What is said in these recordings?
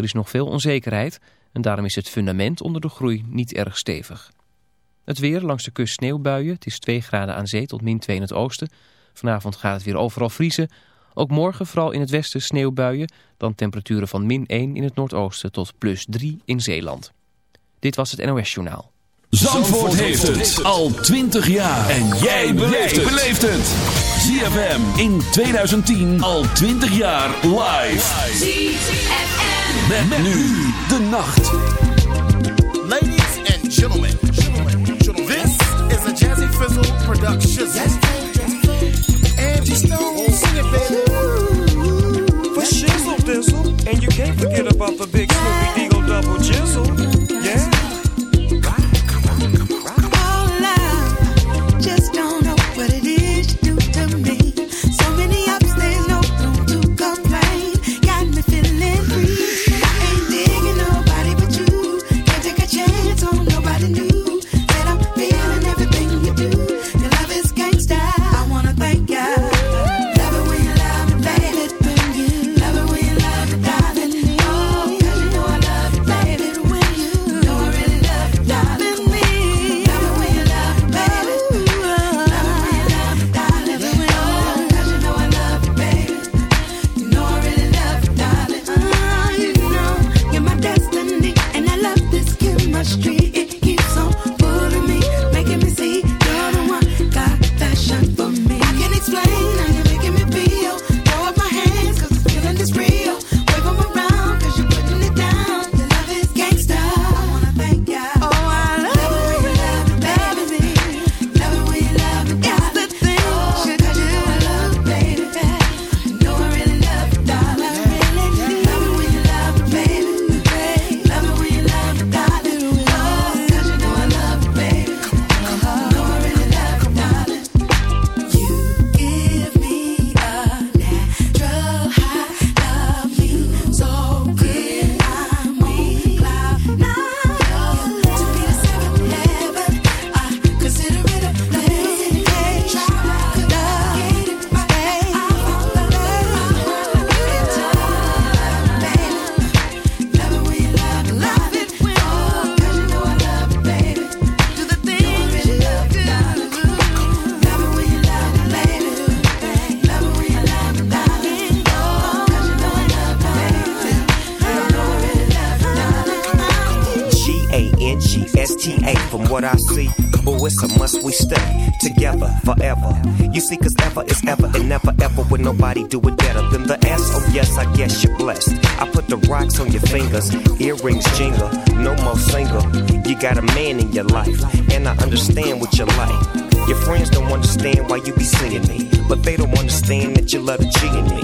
Er is nog veel onzekerheid en daarom is het fundament onder de groei niet erg stevig. Het weer langs de kust sneeuwbuien. Het is 2 graden aan zee tot min 2 in het oosten. Vanavond gaat het weer overal vriezen. Ook morgen vooral in het westen sneeuwbuien. Dan temperaturen van min 1 in het noordoosten tot plus 3 in Zeeland. Dit was het NOS Journaal. Zandvoort, heeft, het. al 20 jaar. En jij beleeft het. ZFM in 2010 al 20 jaar live. ZFM. Met, met nu de nacht. Ladies and gentlemen. This is a Jazzy Fizzle production. Angie Stone, sing it baby. For shizzle dizzle. And you can't forget about the big Snoopy Deagle double jizzle. rings jingle, no more single. You got a man in your life, and I understand what you like. Your friends don't understand why you be singing me, but they don't understand that you love cheating me.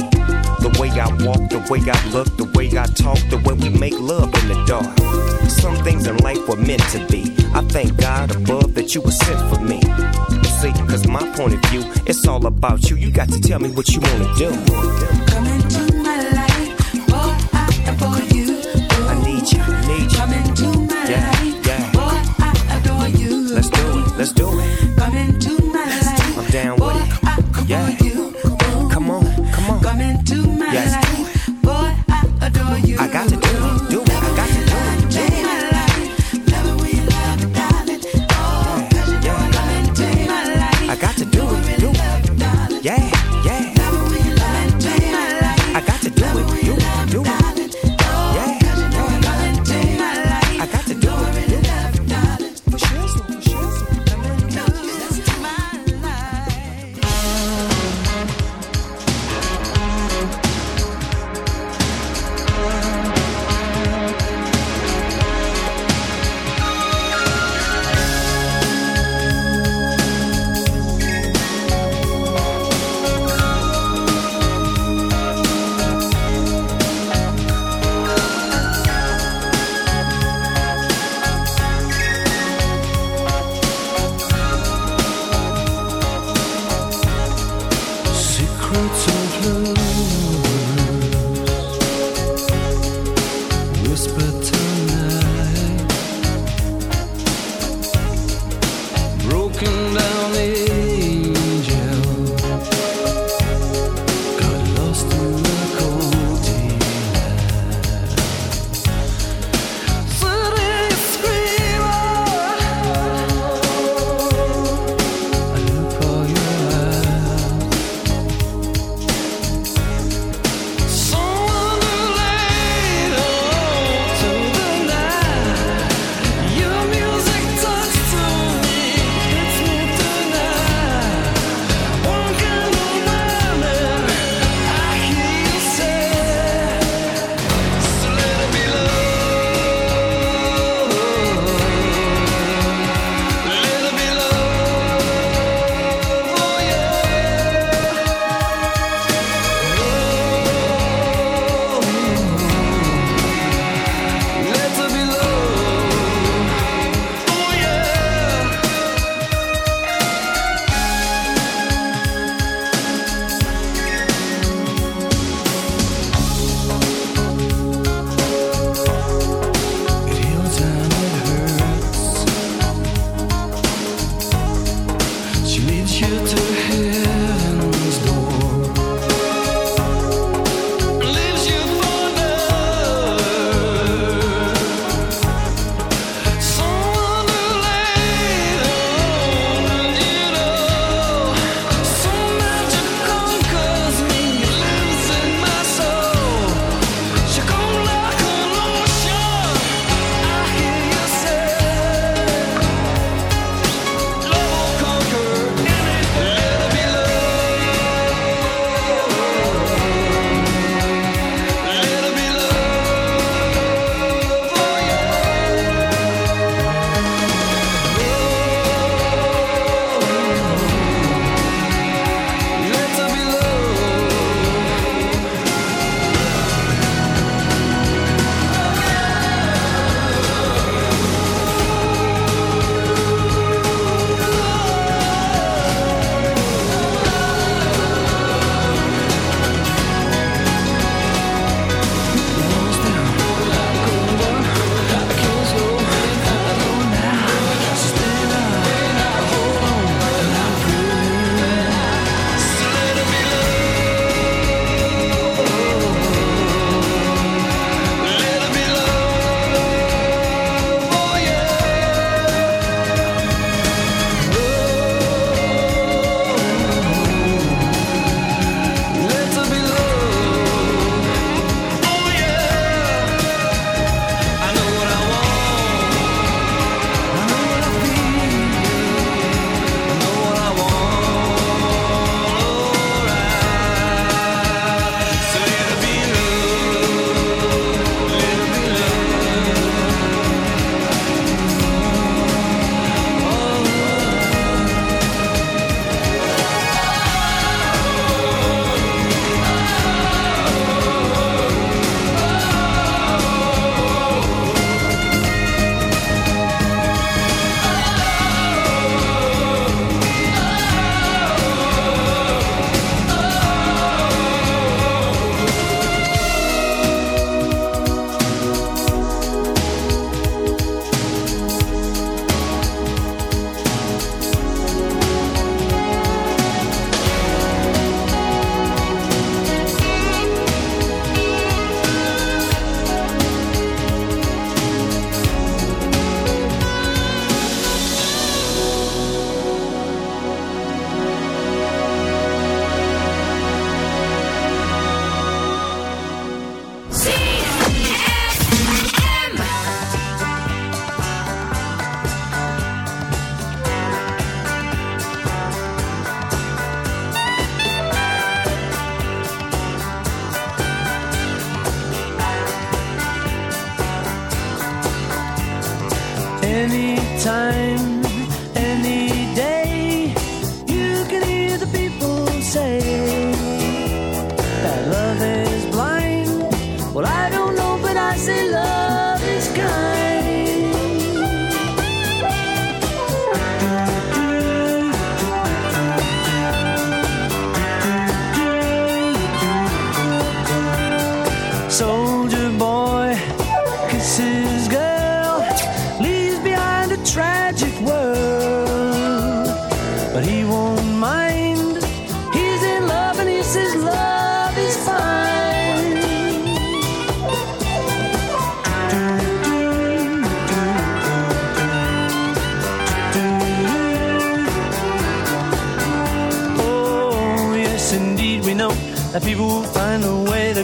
The way I walk, the way I look, the way I talk, the way we make love in the dark. Some things in life were meant to be. I thank God above that you were sent for me. See, cause my point of view, it's all about you. You got to tell me what you wanna do. Come into my yeah, life, yeah. boy, I adore you. Let's do it, let's do it. Come into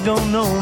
don't know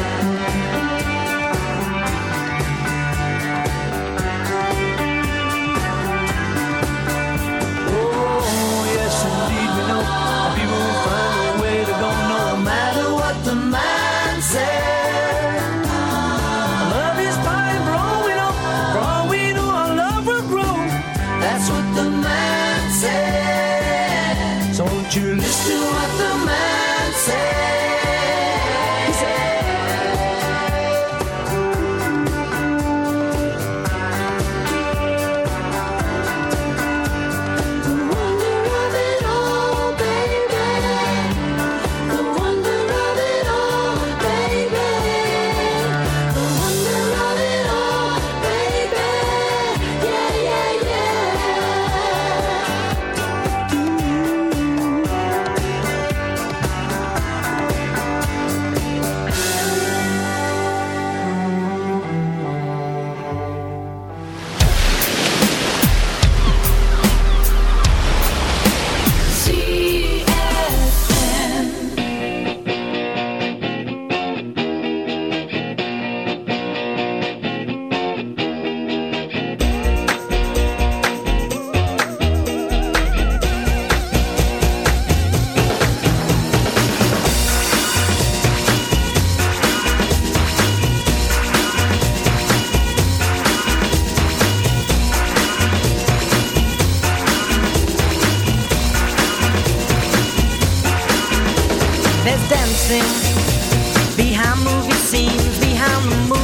dancing behind movie scenes, behind the moon.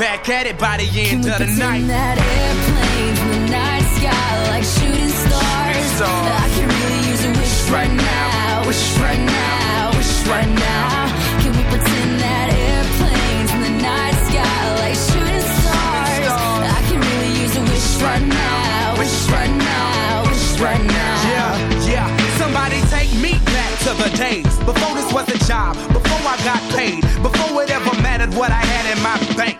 Back at it by the end Can of the night. pretend that airplanes in the night sky like shooting stars? I can really use a wish right now, wish right now, wish right now. Can we pretend that airplanes in the night sky like shooting stars? I can really use a wish right now, wish right now, wish right now. Yeah, yeah. Somebody take me back to the days before this was a job, before I got paid, before it ever mattered what I had in my bank.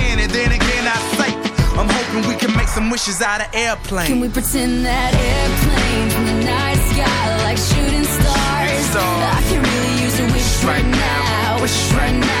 hoping we can make some wishes out of airplanes. Can we pretend that airplanes in the night sky like shooting stars? stars. I can really use a wish right now, wish right now,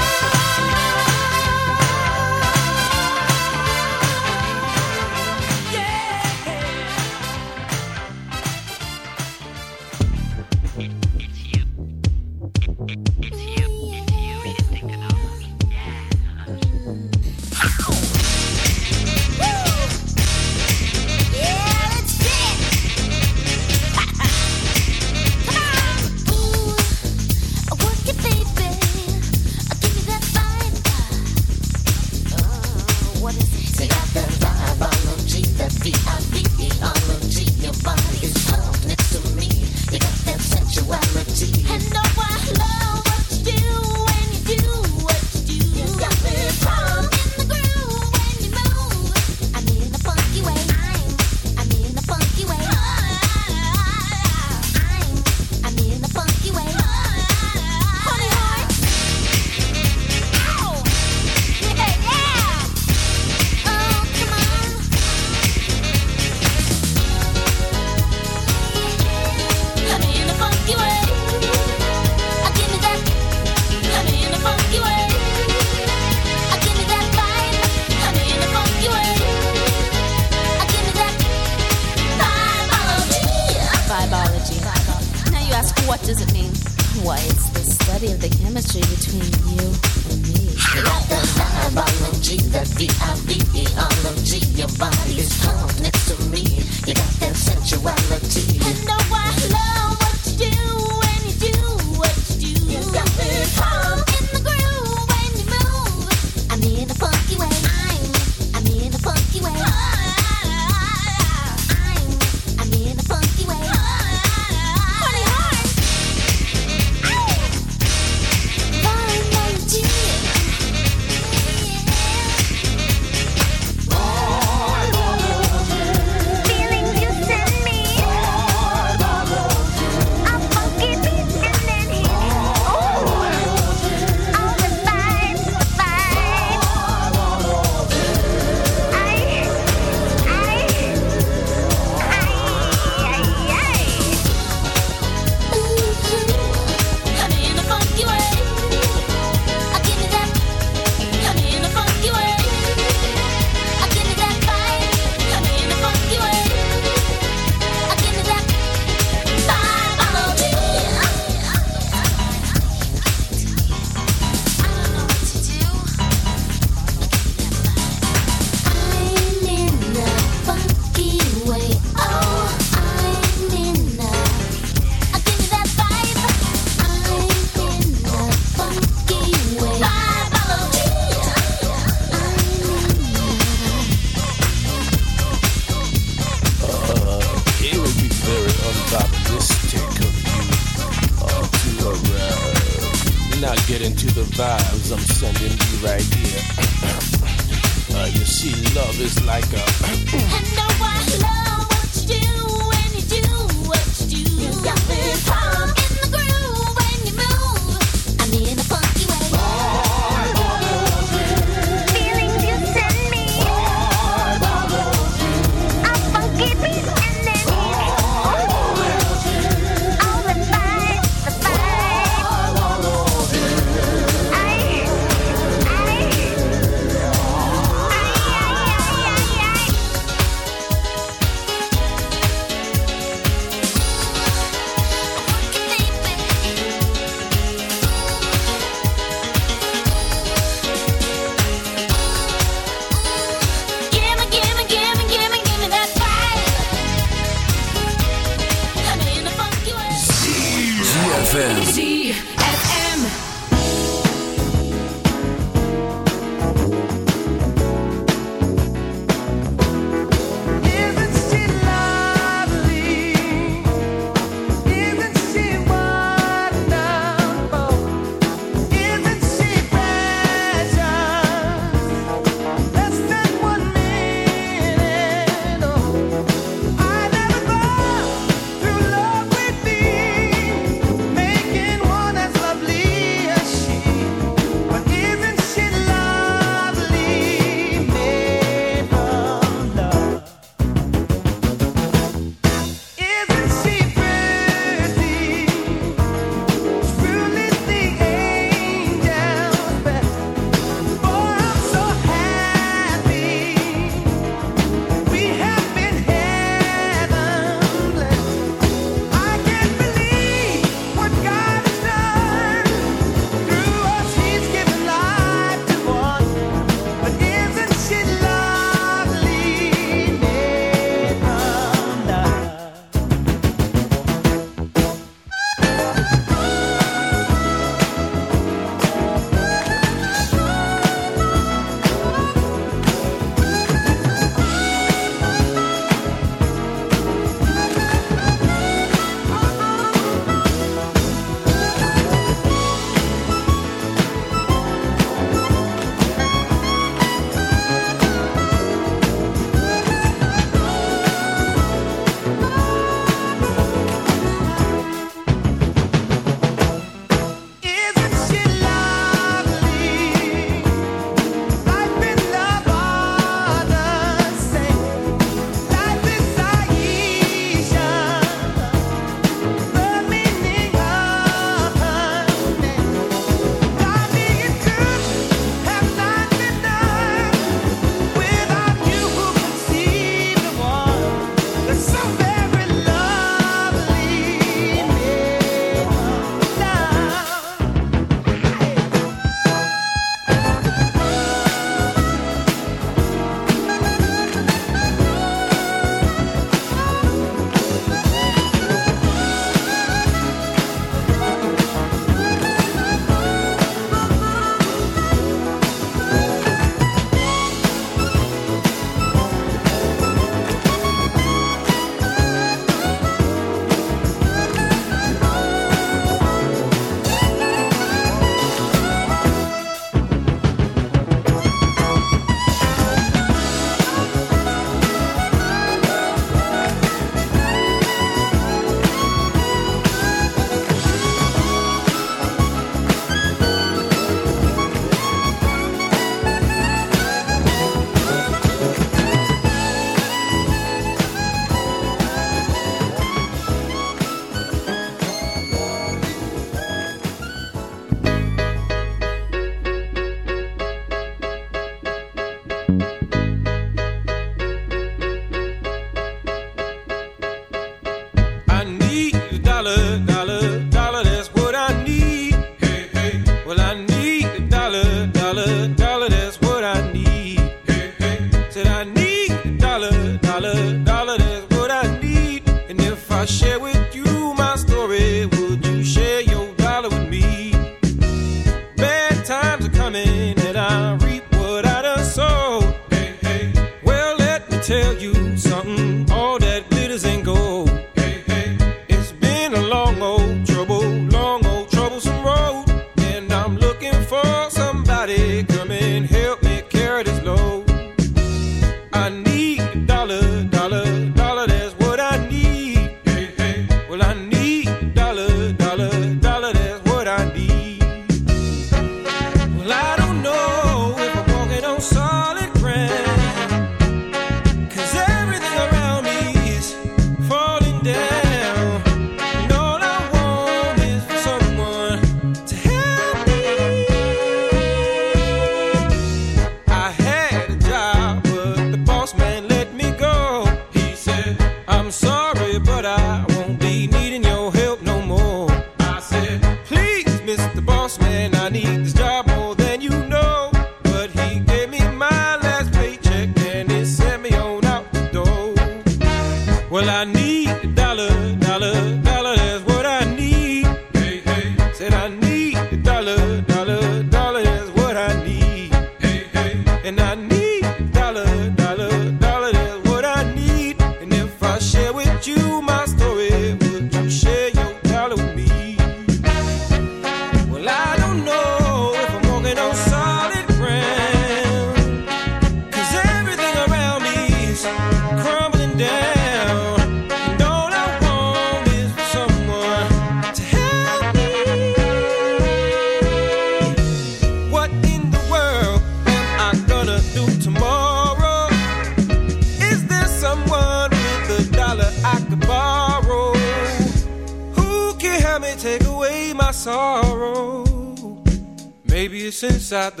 usa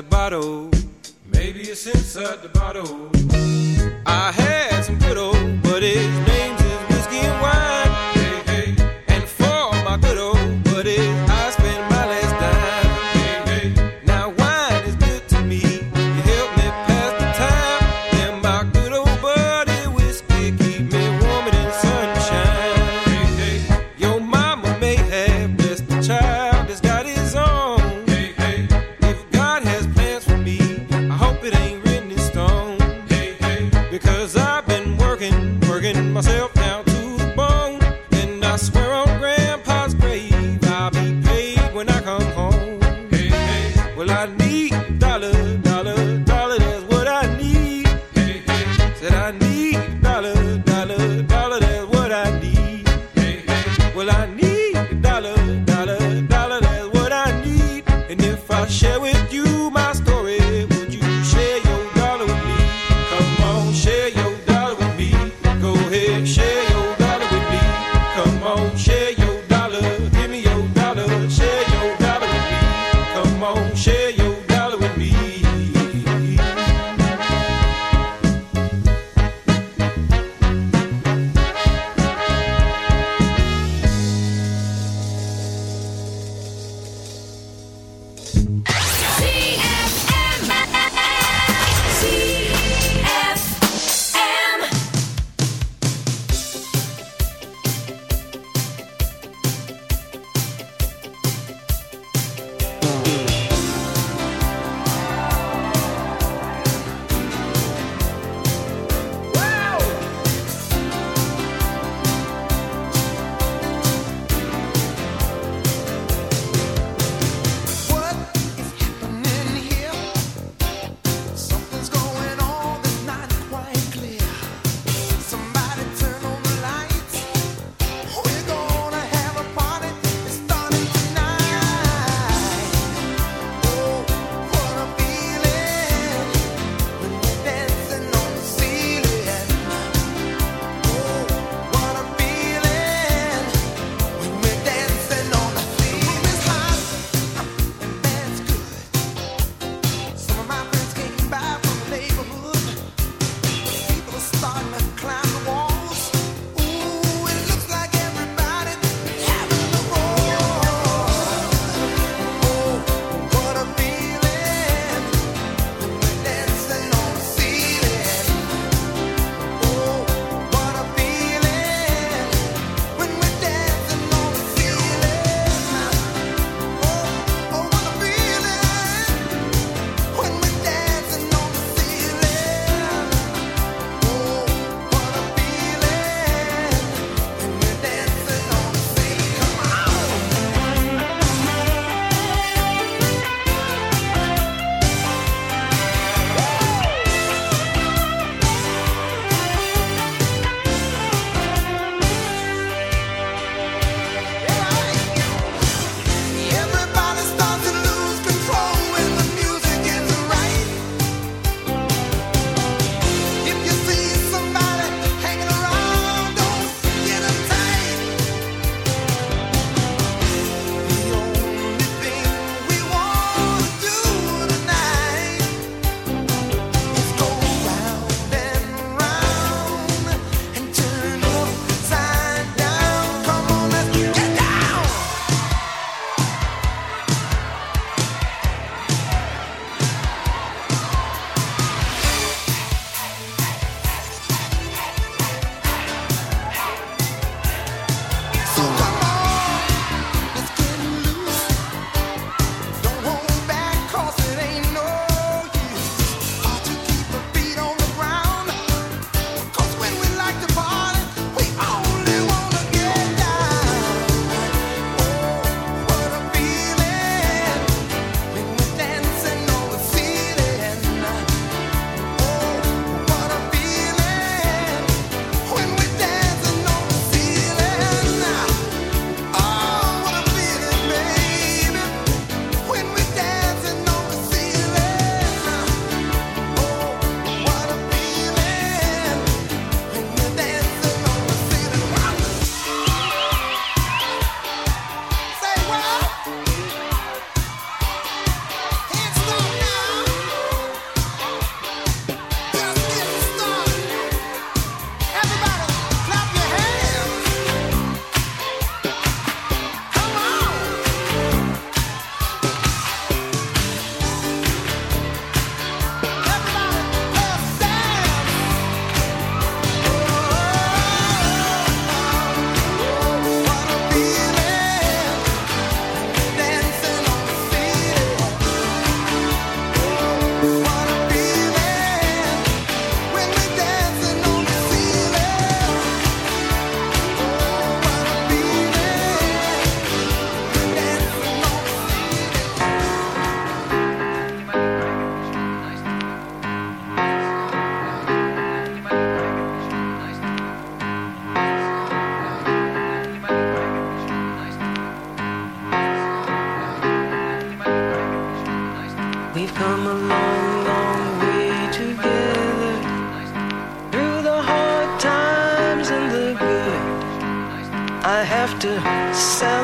to sell.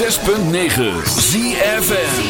106.9 ZFN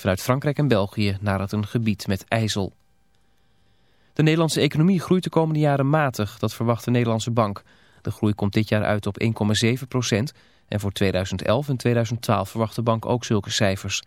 vanuit Frankrijk en België naar het een gebied met ijzel. De Nederlandse economie groeit de komende jaren matig, dat verwacht de Nederlandse bank. De groei komt dit jaar uit op 1,7 procent en voor 2011 en 2012 verwacht de bank ook zulke cijfers.